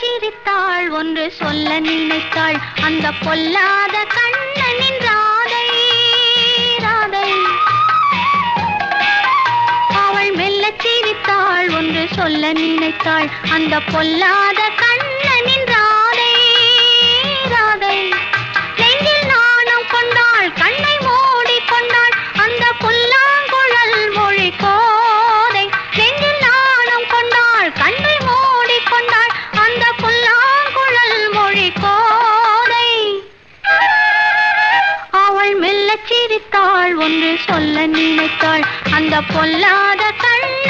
சிரித்தாள் ஒன்று சொல்ல நினைத்தாள். அந்த பொல்லாத கண்ணனின் ராதை ராதை. அவள் மெல்ல சிரித்தாள் ஒன்று சொல்ல நினைத்தாள். அந்த பொல்லாத கண்ணனின் ராதை. ஒன்று சொல்ல நினைத்தாள். அந்த பொல்லாத கண்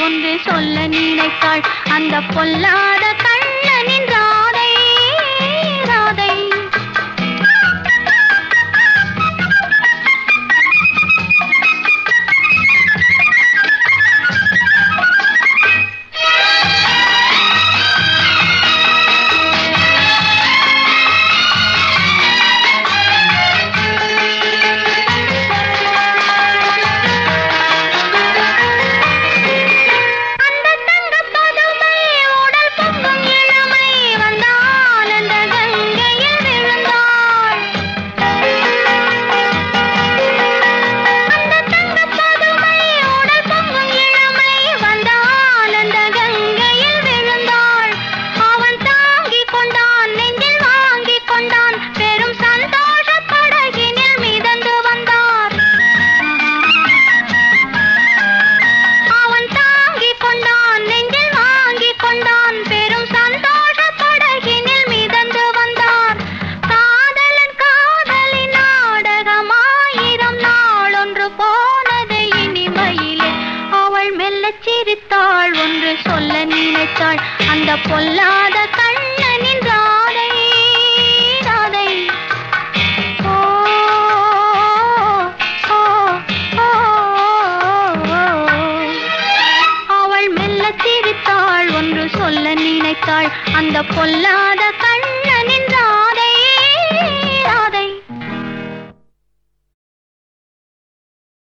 ஒன்று சொல்ல நினைத்தாள். அந்த பொல்லாத சிரித்தாள் ஒன்று சொல்ல நினைத்தாள். அந்த பொல்லாத கண்ணனின் ராதை ராதை. அவள் மெல்ல சிரித்தாள் ஒன்று சொல்ல நினைத்தாள். அந்த பொல்லாத கண்